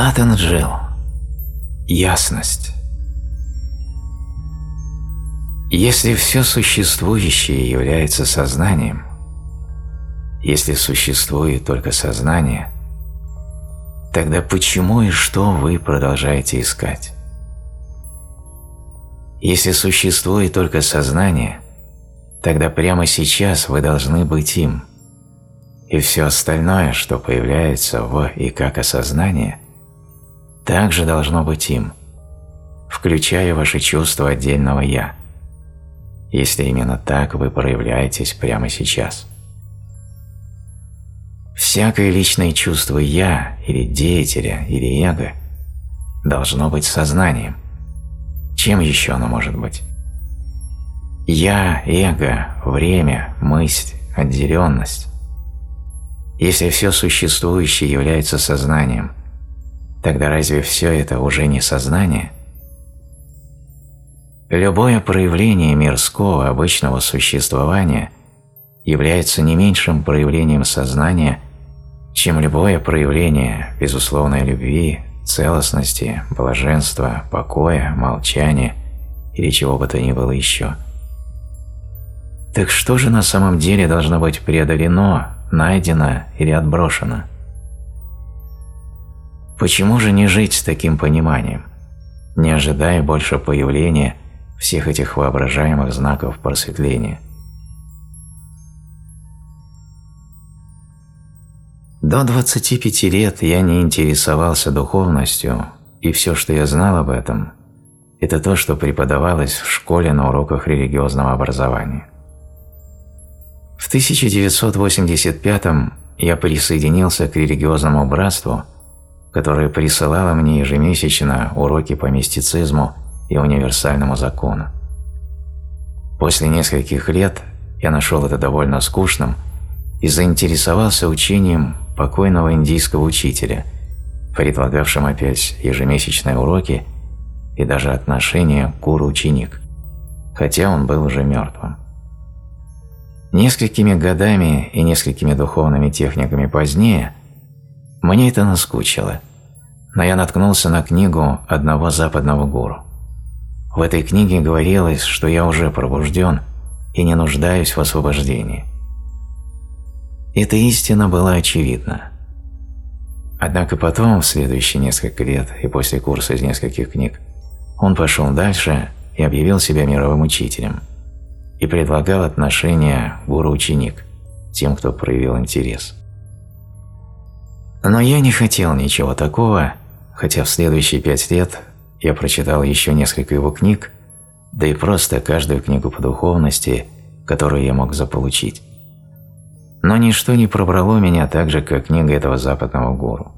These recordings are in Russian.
Натан Джилл. Ясность. Если все существующее является сознанием, если существует только сознание, тогда почему и что вы продолжаете искать? Если существует только сознание, тогда прямо сейчас вы должны быть им, и все остальное, что появляется в и как осознание, также должно быть им, включая ваши чувства отдельного «я», если именно так вы проявляетесь прямо сейчас. Всякое личное чувство «я» или деятеля или эго должно быть сознанием. Чем еще оно может быть? «Я», эго, время, мысль, отделенность. Если все существующее является сознанием, тогда разве все это уже не сознание? Любое проявление мирского обычного существования является не меньшим проявлением сознания, чем любое проявление безусловной любви, целостности, блаженства, покоя, молчания или чего бы то ни было еще. Так что же на самом деле должно быть преодолено, найдено или отброшено? Почему же не жить с таким пониманием, не ожидая больше появления всех этих воображаемых знаков просветления. До 25 лет я не интересовался духовностью, и все, что я знал об этом, это то, что преподавалось в школе на уроках религиозного образования. В 1985 я присоединился к религиозному братству, которое присылало мне ежемесячно уроки по мистицизму и универсальному закону. После нескольких лет я нашел это довольно скучным и заинтересовался учением покойного индийского учителя, предлагавшим опять ежемесячные уроки и даже отношения гуру-ученик, хотя он был уже мертвым. Несколькими годами и несколькими духовными техниками позднее мне это наскучило, но я наткнулся на книгу одного западного гуру. В этой книге говорилось, что я уже пробужден и не нуждаюсь в освобождении. Эта истина была очевидна. Однако потом, в следующие несколько лет и после курса из нескольких книг, он пошел дальше и объявил себя мировым учителем и предлагал отношения гуру-ученик тем, кто проявил интерес. Но я не хотел ничего такого, хотя в следующие пять лет я прочитал еще несколько его книг, да и просто каждую книгу по духовности, которую я мог заполучить. Но ничто не пробрало меня так же, как книга этого западного гуру.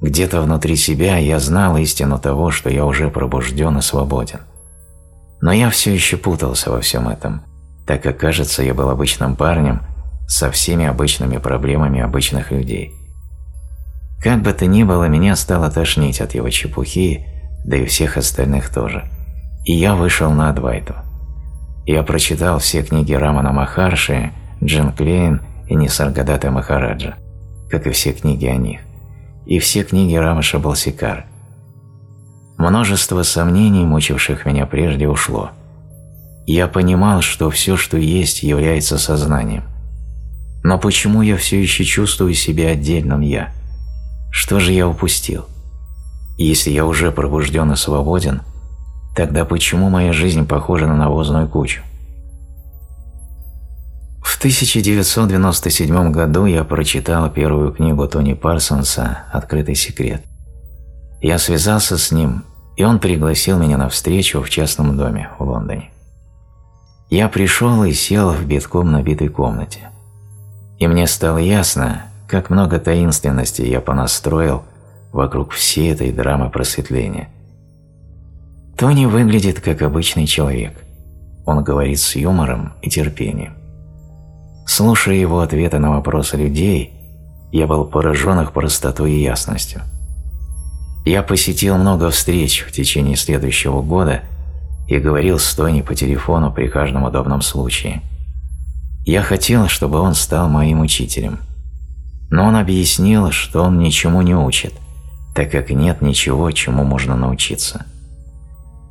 Где-то внутри себя я знал истину того, что я уже пробужден и свободен. Но я все еще путался во всем этом, так как, кажется, я был обычным парнем со всеми обычными проблемами обычных людей. Как бы то ни было, меня стало тошнить от его чепухи, да и всех остальных тоже. И я вышел на Адвайту. Я прочитал все книги Рамана Махарши, Джин Клейн и Нисаргадата Махараджа, как и все книги о них, и все книги Рамаша Балсикар. Множество сомнений, мучивших меня прежде, ушло. Я понимал, что все, что есть, является сознанием. Но почему я все еще чувствую себя отдельным «я»? Что же я упустил? если я уже пробужден и свободен, тогда почему моя жизнь похожа на навозную кучу? В 1997 году я прочитал первую книгу Тони Парсонса «Открытый секрет». Я связался с ним, и он пригласил меня на встречу в частном доме в Лондоне. Я пришел и сел в битком набитой комнате. И мне стало ясно, как много таинственности я понастроил – вокруг всей этой драмы просветления. Тони выглядит как обычный человек. Он говорит с юмором и терпением. Слушая его ответы на вопросы людей, я был поражен их простотой и ясностью. Я посетил много встреч в течение следующего года и говорил с Тони по телефону при каждом удобном случае. Я хотел, чтобы он стал моим учителем. Но он объяснил, что он ничему не учит, так как нет ничего, чему можно научиться.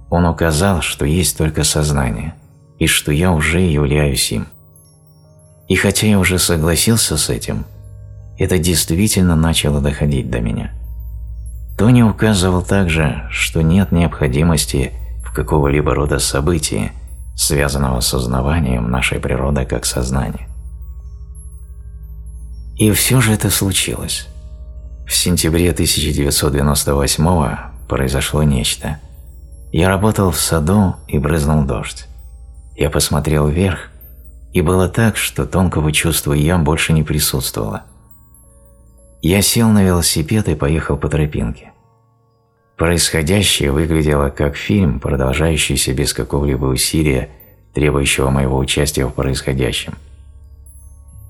Он указал, что есть только сознание, и что я уже являюсь им. И хотя я уже согласился с этим, это действительно начало доходить до меня. Тони указывал также, что нет необходимости в какого-либо рода событии, связанного с узнаванием нашей природы как сознания. И все же это случилось. В сентябре 1998 произошло нечто. Я работал в саду и брызнул дождь. Я посмотрел вверх, и было так, что тонкого чувства «я» больше не присутствовало. Я сел на велосипед и поехал по тропинке. Происходящее выглядело как фильм, продолжающийся без какого-либо усилия, требующего моего участия в происходящем.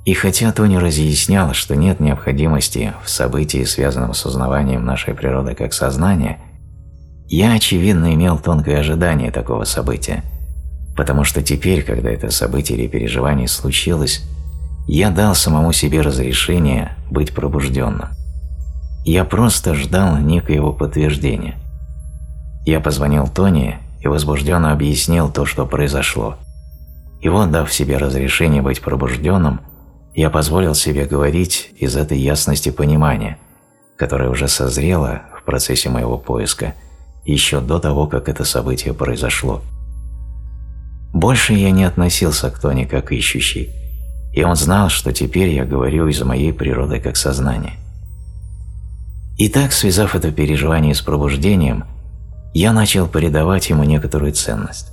И хотя Тони разъяснял, что нет необходимости в событии, связанном с узнаванием нашей природы как сознания, я, очевидно, имел тонкое ожидание такого события, потому что теперь, когда это событие или переживание случилось, я дал самому себе разрешение быть пробужденным. Я просто ждал некоего подтверждения. Я позвонил Тони и возбужденно объяснил то, что произошло. И вот, дав себе разрешение быть пробужденным, я позволил себе говорить из этой ясности понимания, которая уже созрела в процессе моего поиска еще до того, как это событие произошло. Больше я не относился к Тони как ищущий, и он знал, что теперь я говорю из моей природы как сознания. И так, связав это переживание с пробуждением, я начал передавать ему некоторую ценность.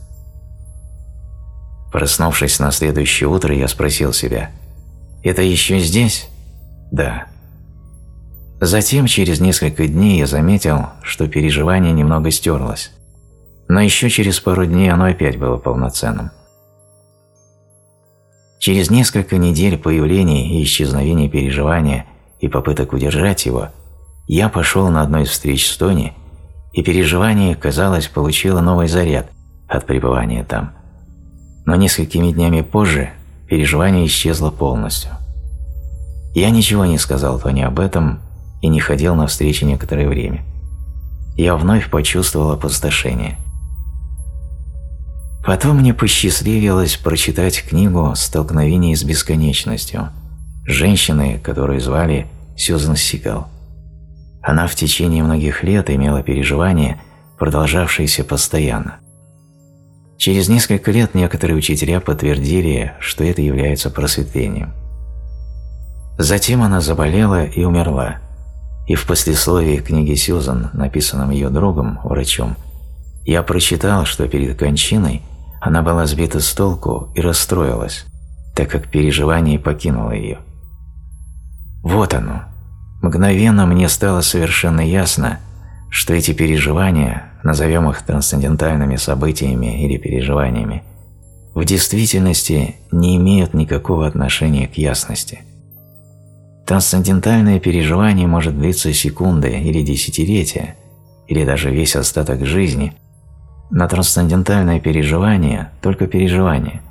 Проснувшись на следующее утро, я спросил себя – это еще здесь? Да. Затем, через несколько дней, я заметил, что переживание немного стерлось. Но еще через пару дней оно опять было полноценным. Через несколько недель появления и исчезновения переживания и попыток удержать его, я пошел на одну из встреч с Тони, и переживание, казалось, получило новый заряд от пребывания там. Но несколькими днями позже переживание исчезло полностью. Я ничего не сказал Тони об этом и не ходил на встречи некоторое время. Я вновь почувствовал опустошение. Потом мне посчастливилось прочитать книгу «Столкновение с бесконечностью» женщины, которую звали Сьюзен Сигал. Она в течение многих лет имела переживания, продолжавшиеся постоянно – Через несколько лет некоторые учителя подтвердили, что это является просветлением. Затем она заболела и умерла, и в послесловии книги Сьюзан, написанном ее другом, врачом, я прочитал, что перед кончиной она была сбита с толку и расстроилась, так как переживание покинуло ее. Вот оно. Мгновенно мне стало совершенно ясно, что эти переживания назовем их трансцендентальными событиями или переживаниями, в действительности не имеют никакого отношения к ясности. Трансцендентальное переживание может длиться секунды или десятилетия, или даже весь остаток жизни, но трансцендентальное переживание – только переживание.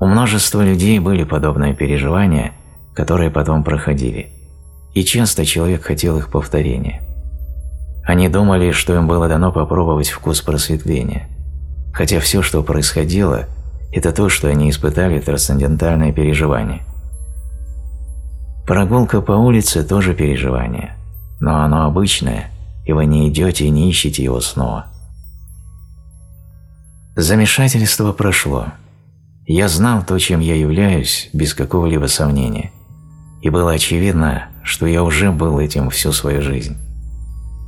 У множества людей были подобные переживания, которые потом проходили, и часто человек хотел их повторения – они думали, что им было дано попробовать вкус просветления, хотя все, что происходило, это то, что они испытали трансцендентальное переживание. Прогулка по улице тоже переживание, но оно обычное, и вы не идете и не ищете его снова. Замешательство прошло. Я знал то, чем я являюсь, без какого-либо сомнения, и было очевидно, что я уже был этим всю свою жизнь.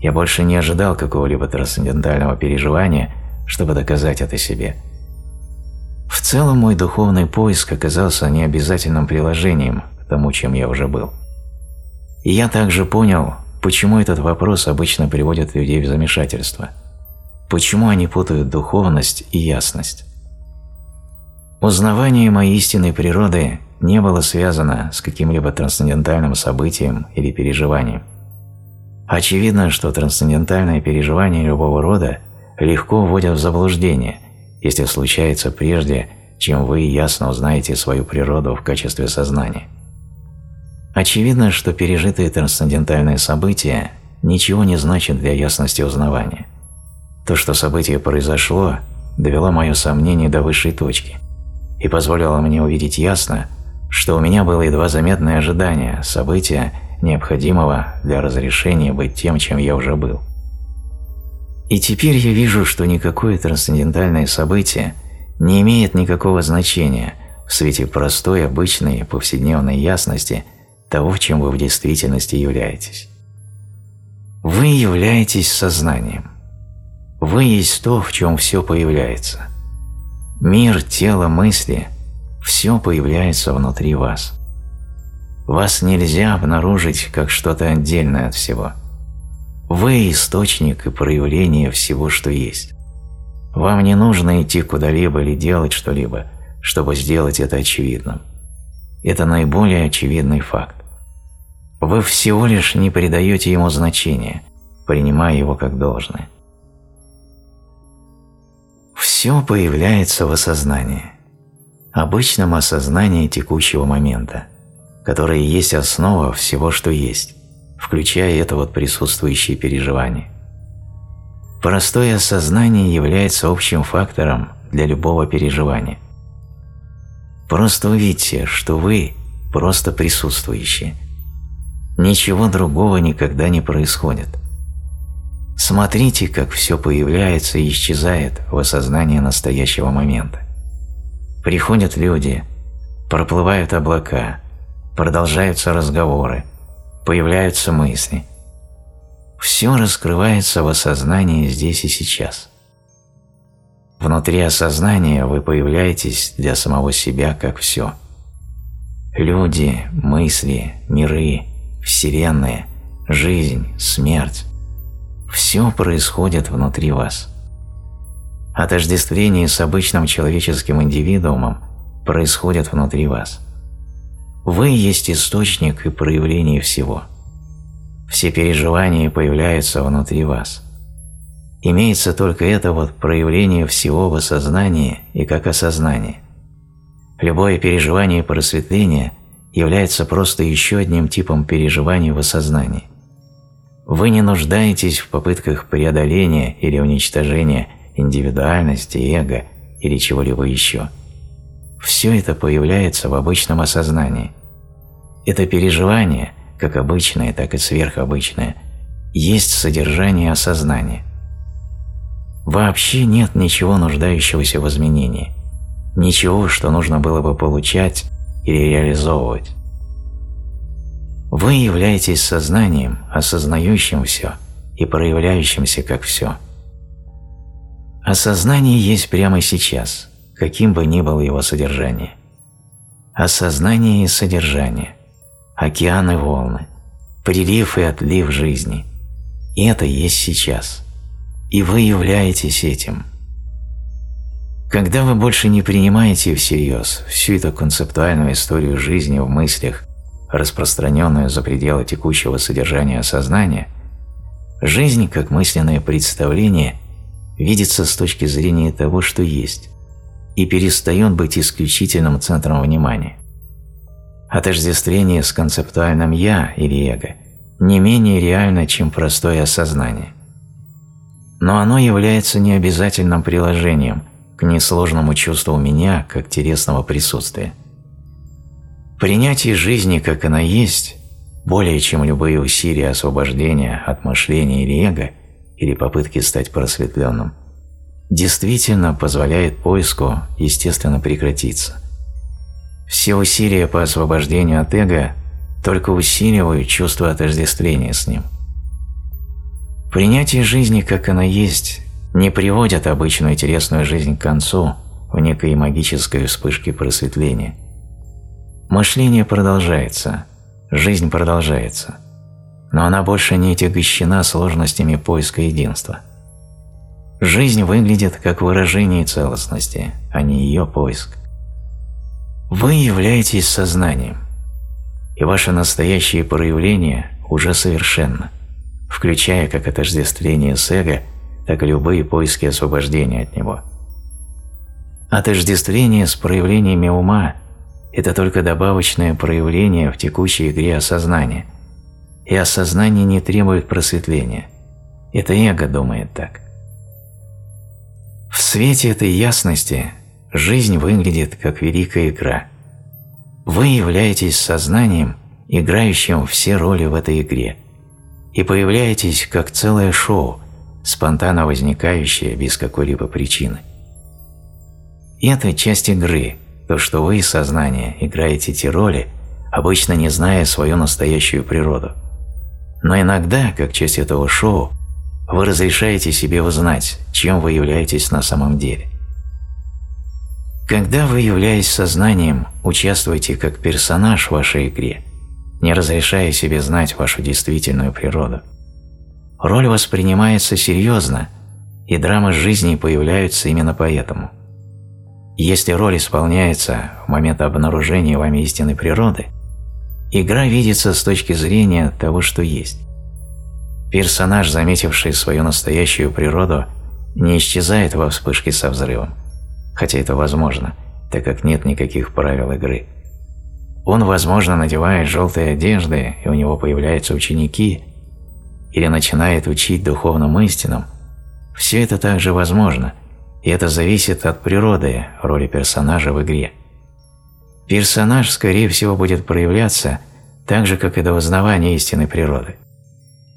Я больше не ожидал какого-либо трансцендентального переживания, чтобы доказать это себе. В целом мой духовный поиск оказался необязательным приложением к тому, чем я уже был. И я также понял, почему этот вопрос обычно приводит людей в замешательство. Почему они путают духовность и ясность. Узнавание моей истинной природы не было связано с каким-либо трансцендентальным событием или переживанием. Очевидно, что трансцендентальные переживания любого рода легко вводят в заблуждение, если случается прежде, чем вы ясно узнаете свою природу в качестве сознания. Очевидно, что пережитые трансцендентальные события ничего не значит для ясности узнавания. То, что событие произошло, довело мое сомнение до высшей точки и позволило мне увидеть ясно, что у меня было едва заметное ожидание события, необходимого для разрешения быть тем, чем я уже был. И теперь я вижу, что никакое трансцендентальное событие не имеет никакого значения в свете простой, обычной, повседневной ясности того, чем вы в действительности являетесь. Вы являетесь сознанием. Вы есть то, в чем все появляется. Мир, тело, мысли – все появляется внутри вас. Вас нельзя обнаружить как что-то отдельное от всего. Вы – источник и проявление всего, что есть. Вам не нужно идти куда-либо или делать что-либо, чтобы сделать это очевидным. Это наиболее очевидный факт. Вы всего лишь не придаете ему значения, принимая его как должное. Все появляется в осознании, обычном осознании текущего момента – которое есть основа всего, что есть, включая это вот присутствующее переживание. Простое осознание является общим фактором для любого переживания. Просто увидьте, что вы просто присутствующие. Ничего другого никогда не происходит. Смотрите, как все появляется и исчезает в осознании настоящего момента. Приходят люди, проплывают облака – продолжаются разговоры, появляются мысли. Все раскрывается в осознании здесь и сейчас. Внутри осознания вы появляетесь для самого себя как все. Люди, мысли, миры, вселенная, жизнь, смерть – все происходит внутри вас. Отождествление с обычным человеческим индивидуумом происходит внутри вас – вы есть источник и проявление всего. Все переживания появляются внутри вас. Имеется только это вот проявление всего в осознании и как осознание. Любое переживание просветления является просто еще одним типом переживания в осознании. Вы не нуждаетесь в попытках преодоления или уничтожения индивидуальности, эго или чего-либо еще. Все это появляется в обычном осознании. Это переживание, как обычное, так и сверхобычное, есть содержание осознания. Вообще нет ничего нуждающегося в изменении, ничего, что нужно было бы получать или реализовывать. Вы являетесь сознанием, осознающим все и проявляющимся как все. Осознание есть прямо сейчас, каким бы ни было его содержание. Осознание и содержание океаны волны, прилив и отлив жизни. И это есть сейчас. И вы являетесь этим. Когда вы больше не принимаете всерьез всю эту концептуальную историю жизни в мыслях, распространенную за пределы текущего содержания сознания, жизнь как мысленное представление видится с точки зрения того, что есть, и перестает быть исключительным центром внимания. Отождествление с концептуальным «я» или «эго» не менее реально, чем простое осознание. Но оно является необязательным приложением к несложному чувству меня как телесного присутствия. Принятие жизни, как она есть, более чем любые усилия освобождения от мышления или эго, или попытки стать просветленным, действительно позволяет поиску естественно прекратиться – все усилия по освобождению от эго только усиливают чувство отождествления с ним. Принятие жизни, как она есть, не приводит обычную интересную жизнь к концу в некой магической вспышке просветления. Мышление продолжается, жизнь продолжается, но она больше не отягощена сложностями поиска единства. Жизнь выглядит как выражение целостности, а не ее поиск. Вы являетесь сознанием, и ваше настоящее проявление уже совершенно, включая как отождествление с эго, так и любые поиски освобождения от него. Отождествление с проявлениями ума – это только добавочное проявление в текущей игре осознания, и осознание не требует просветления. Это эго думает так. В свете этой ясности жизнь выглядит как великая игра. Вы являетесь сознанием, играющим все роли в этой игре, и появляетесь как целое шоу, спонтанно возникающее без какой-либо причины. Это часть игры, то, что вы, сознание, играете эти роли, обычно не зная свою настоящую природу. Но иногда, как часть этого шоу, вы разрешаете себе узнать, чем вы являетесь на самом деле. Когда вы, являясь сознанием, участвуете как персонаж в вашей игре, не разрешая себе знать вашу действительную природу, роль воспринимается серьезно, и драмы жизни появляются именно поэтому. Если роль исполняется в момент обнаружения вами истинной природы, игра видится с точки зрения того, что есть. Персонаж, заметивший свою настоящую природу, не исчезает во вспышке со взрывом, хотя это возможно, так как нет никаких правил игры. Он, возможно, надевает желтые одежды, и у него появляются ученики, или начинает учить духовным истинам. Все это также возможно, и это зависит от природы роли персонажа в игре. Персонаж, скорее всего, будет проявляться так же, как и до узнавания истинной природы.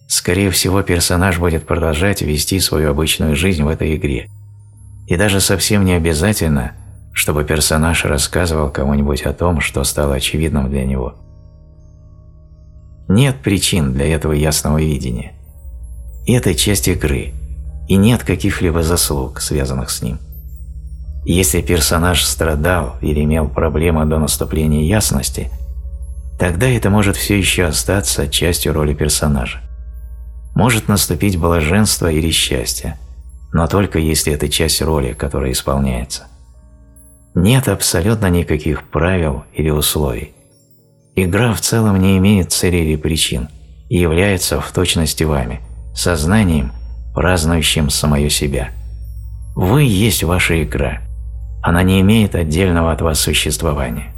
Скорее всего, персонаж будет продолжать вести свою обычную жизнь в этой игре. И даже совсем не обязательно, чтобы персонаж рассказывал кому-нибудь о том, что стало очевидным для него. Нет причин для этого ясного видения. Это часть игры, и нет каких-либо заслуг, связанных с ним. Если персонаж страдал или имел проблемы до наступления ясности, тогда это может все еще остаться частью роли персонажа может наступить блаженство или счастье, но только если это часть роли, которая исполняется. Нет абсолютно никаких правил или условий. Игра в целом не имеет цели или причин и является в точности вами, сознанием, празднующим самое себя. Вы есть ваша игра. Она не имеет отдельного от вас существования.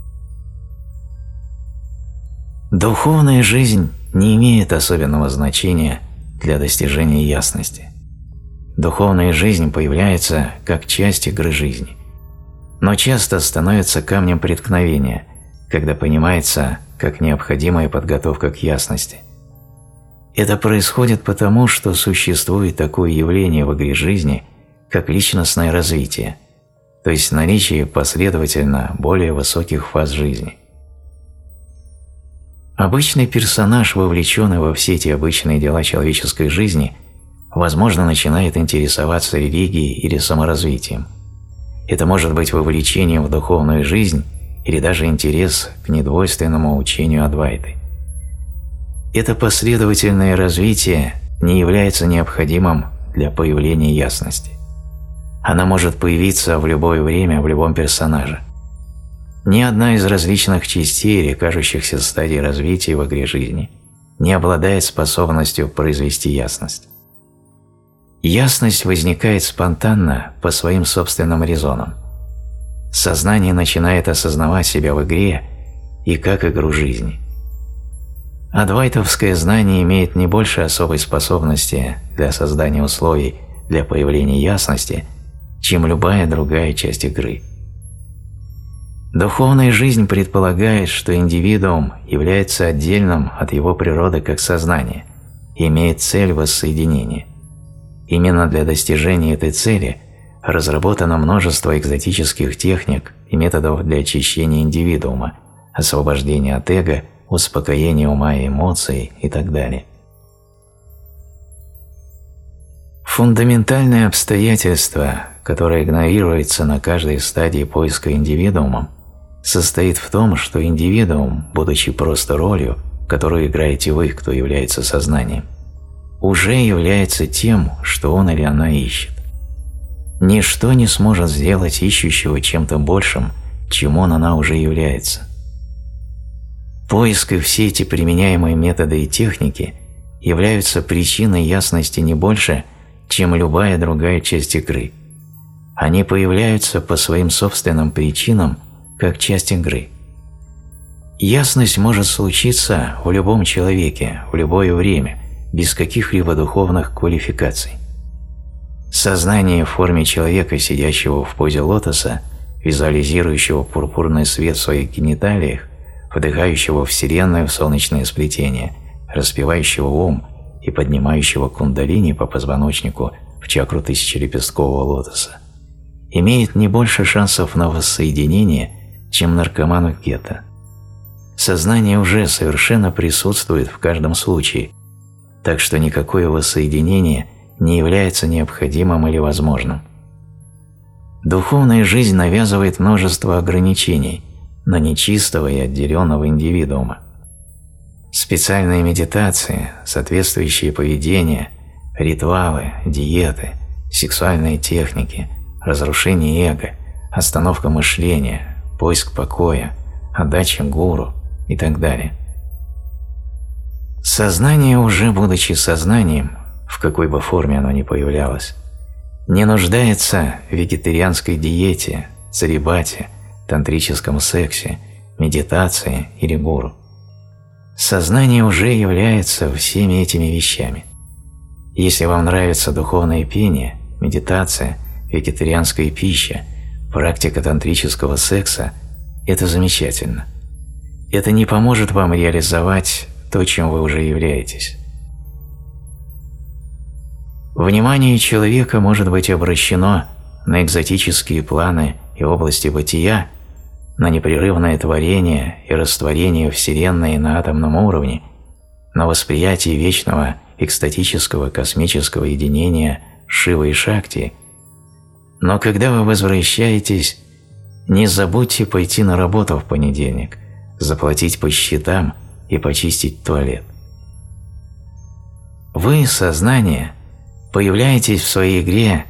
Духовная жизнь не имеет особенного значения – для достижения ясности. Духовная жизнь появляется как часть игры жизни, но часто становится камнем преткновения, когда понимается как необходимая подготовка к ясности. Это происходит потому, что существует такое явление в игре жизни, как личностное развитие, то есть наличие последовательно более высоких фаз жизни. Обычный персонаж, вовлеченный во все эти обычные дела человеческой жизни, возможно, начинает интересоваться религией или саморазвитием. Это может быть вовлечением в духовную жизнь или даже интерес к недвойственному учению Адвайты. Это последовательное развитие не является необходимым для появления ясности. Она может появиться в любое время в любом персонаже – ни одна из различных частей или кажущихся стадий развития в игре жизни не обладает способностью произвести ясность. Ясность возникает спонтанно по своим собственным резонам. Сознание начинает осознавать себя в игре и как игру жизни. Адвайтовское знание имеет не больше особой способности для создания условий для появления ясности, чем любая другая часть игры – Духовная жизнь предполагает, что индивидуум является отдельным от его природы как сознания и имеет цель воссоединения. Именно для достижения этой цели разработано множество экзотических техник и методов для очищения индивидуума, освобождения от эго, успокоения ума и эмоций и так далее. Фундаментальное обстоятельство, которое игнорируется на каждой стадии поиска индивидуумом, состоит в том, что индивидуум, будучи просто ролью, которую играете вы, кто является сознанием, уже является тем, что он или она ищет. Ничто не сможет сделать ищущего чем-то большим, чем он она уже является. Поиск и все эти применяемые методы и техники являются причиной ясности не больше, чем любая другая часть игры. Они появляются по своим собственным причинам – как часть игры. Ясность может случиться в любом человеке, в любое время, без каких-либо духовных квалификаций. Сознание в форме человека, сидящего в позе лотоса, визуализирующего пурпурный свет в своих гениталиях, вдыхающего Вселенную в солнечное сплетение, распевающего ум и поднимающего кундалини по позвоночнику в чакру тысячелепесткового лотоса, имеет не больше шансов на воссоединение, чем наркоман в. Сознание уже совершенно присутствует в каждом случае, так что никакое воссоединение не является необходимым или возможным. Духовная жизнь навязывает множество ограничений на нечистого и отделенного индивидуума. Специальные медитации, соответствующие поведения, ритуалы, диеты, сексуальные техники, разрушение эго, остановка мышления, поиск покоя, отдача гуру и так далее. Сознание, уже будучи сознанием, в какой бы форме оно ни появлялось, не нуждается в вегетарианской диете, царибате, тантрическом сексе, медитации или гуру. Сознание уже является всеми этими вещами. Если вам нравится духовное пение, медитация, вегетарианская пища, практика тантрического секса, это замечательно. Это не поможет вам реализовать то, чем вы уже являетесь. Внимание человека может быть обращено на экзотические планы и области бытия, на непрерывное творение и растворение Вселенной на атомном уровне, на восприятие вечного экстатического космического единения Шива и Шакти. Но когда вы возвращаетесь, не забудьте пойти на работу в понедельник, заплатить по счетам и почистить туалет. Вы, сознание, появляетесь в своей игре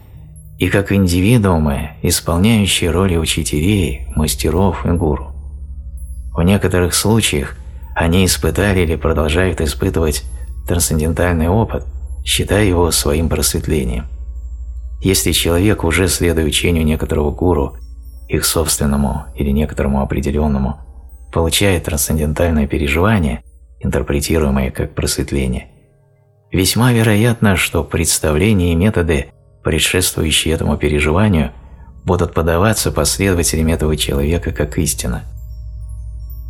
и как индивидуумы, исполняющие роли учителей, мастеров и гуру. В некоторых случаях они испытали или продолжают испытывать трансцендентальный опыт, считая его своим просветлением. Если человек, уже следуя учению некоторого гуру, их собственному или некоторому определенному, получает трансцендентальное переживание, интерпретируемое как просветление, весьма вероятно, что представления и методы – предшествующие этому переживанию, будут подаваться последователям этого человека как истина.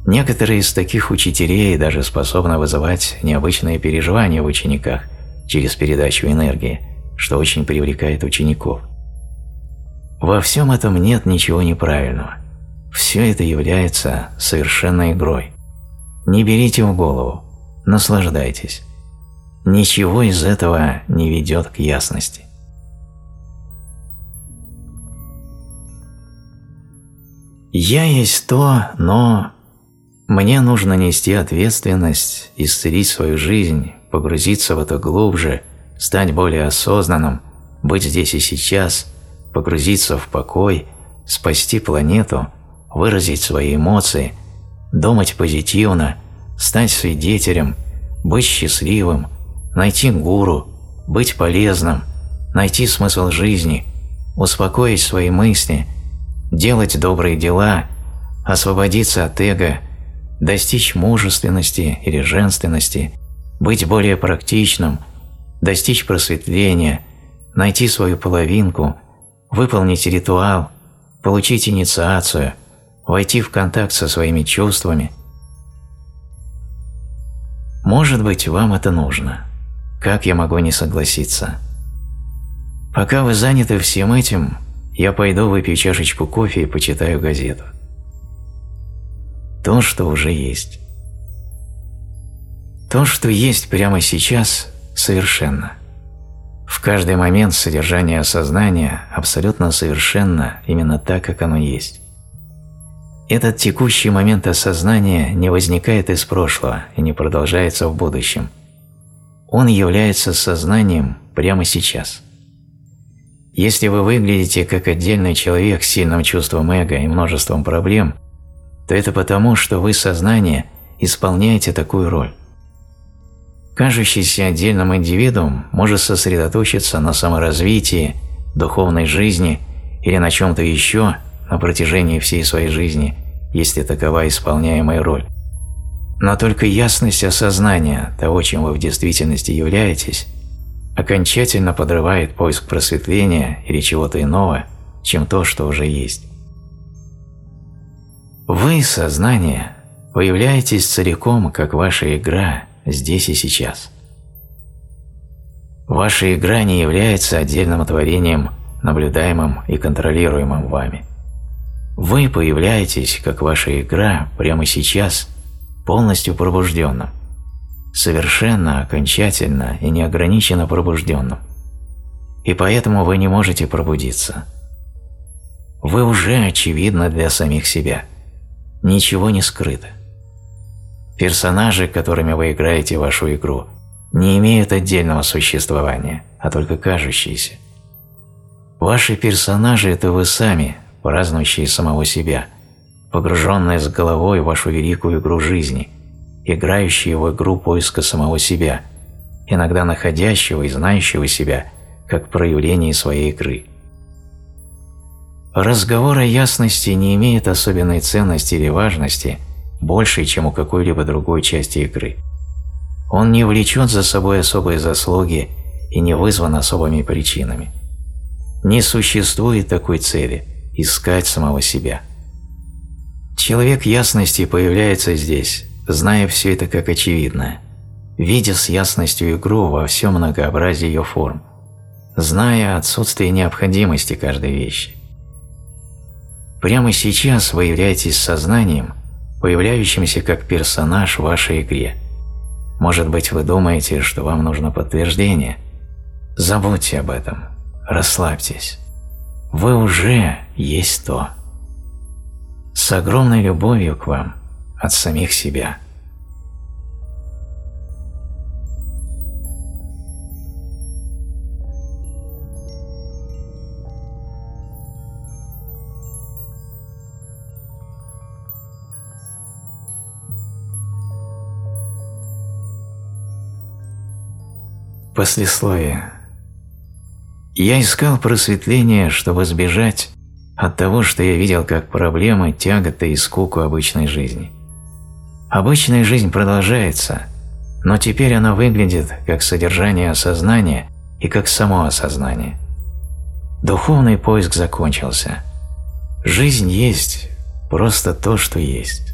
Некоторые из таких учителей даже способны вызывать необычные переживания в учениках через передачу энергии, что очень привлекает учеников. Во всем этом нет ничего неправильного. Все это является совершенной игрой. Не берите в голову, наслаждайтесь. Ничего из этого не ведет к ясности. Я есть то, но мне нужно нести ответственность, исцелить свою жизнь, погрузиться в это глубже, стать более осознанным, быть здесь и сейчас, погрузиться в покой, спасти планету, выразить свои эмоции, думать позитивно, стать свидетелем, быть счастливым, найти гуру, быть полезным, найти смысл жизни, успокоить свои мысли – делать добрые дела, освободиться от эго, достичь мужественности или женственности, быть более практичным, достичь просветления, найти свою половинку, выполнить ритуал, получить инициацию, войти в контакт со своими чувствами. Может быть, вам это нужно. Как я могу не согласиться? Пока вы заняты всем этим, я пойду выпью чашечку кофе и почитаю газету. То, что уже есть. То, что есть прямо сейчас, совершенно. В каждый момент содержание осознания абсолютно совершенно именно так, как оно есть. Этот текущий момент осознания не возникает из прошлого и не продолжается в будущем. Он является сознанием прямо сейчас. Если вы выглядите как отдельный человек с сильным чувством эго и множеством проблем, то это потому, что вы, сознание, исполняете такую роль. Кажущийся отдельным индивидуум может сосредоточиться на саморазвитии, духовной жизни или на чем-то еще на протяжении всей своей жизни, если такова исполняемая роль, Но только ясность осознания того, чем вы в действительности являетесь, окончательно подрывает поиск просветления или чего-то иного, чем то, что уже есть. Вы, сознание, появляетесь целиком, как ваша игра здесь и сейчас. Ваша игра не является отдельным творением, наблюдаемым и контролируемым вами. Вы появляетесь, как ваша игра, прямо сейчас, полностью пробужденным, совершенно, окончательно и неограниченно пробужденным. И поэтому вы не можете пробудиться. Вы уже очевидны для самих себя. Ничего не скрыто. Персонажи, которыми вы играете вашу игру, не имеют отдельного существования, а только кажущиеся. Ваши персонажи – это вы сами, празднующие самого себя, погруженные с головой в вашу великую игру жизни, играющие в игру поиска самого себя, иногда находящего и знающего себя как проявление своей игры. Разговор о ясности не имеет особенной ценности или важности – большей, чем у какой-либо другой части игры. Он не влечет за собой особые заслуги и не вызван особыми причинами. Не существует такой цели – искать самого себя. Человек ясности появляется здесь, зная все это как очевидное, видя с ясностью игру во всем многообразии ее форм, зная отсутствие необходимости каждой вещи. Прямо сейчас вы являетесь сознанием – появляющимся как персонаж в вашей игре. Может быть, вы думаете, что вам нужно подтверждение? Забудьте об этом. Расслабьтесь. Вы уже есть то. С огромной любовью к вам от самих себя – Послесловие. Я искал просветление, чтобы сбежать от того, что я видел как проблемы, тяготы и скуку обычной жизни. Обычная жизнь продолжается, но теперь она выглядит как содержание осознания и как само осознание. Духовный поиск закончился. Жизнь есть просто то, что есть.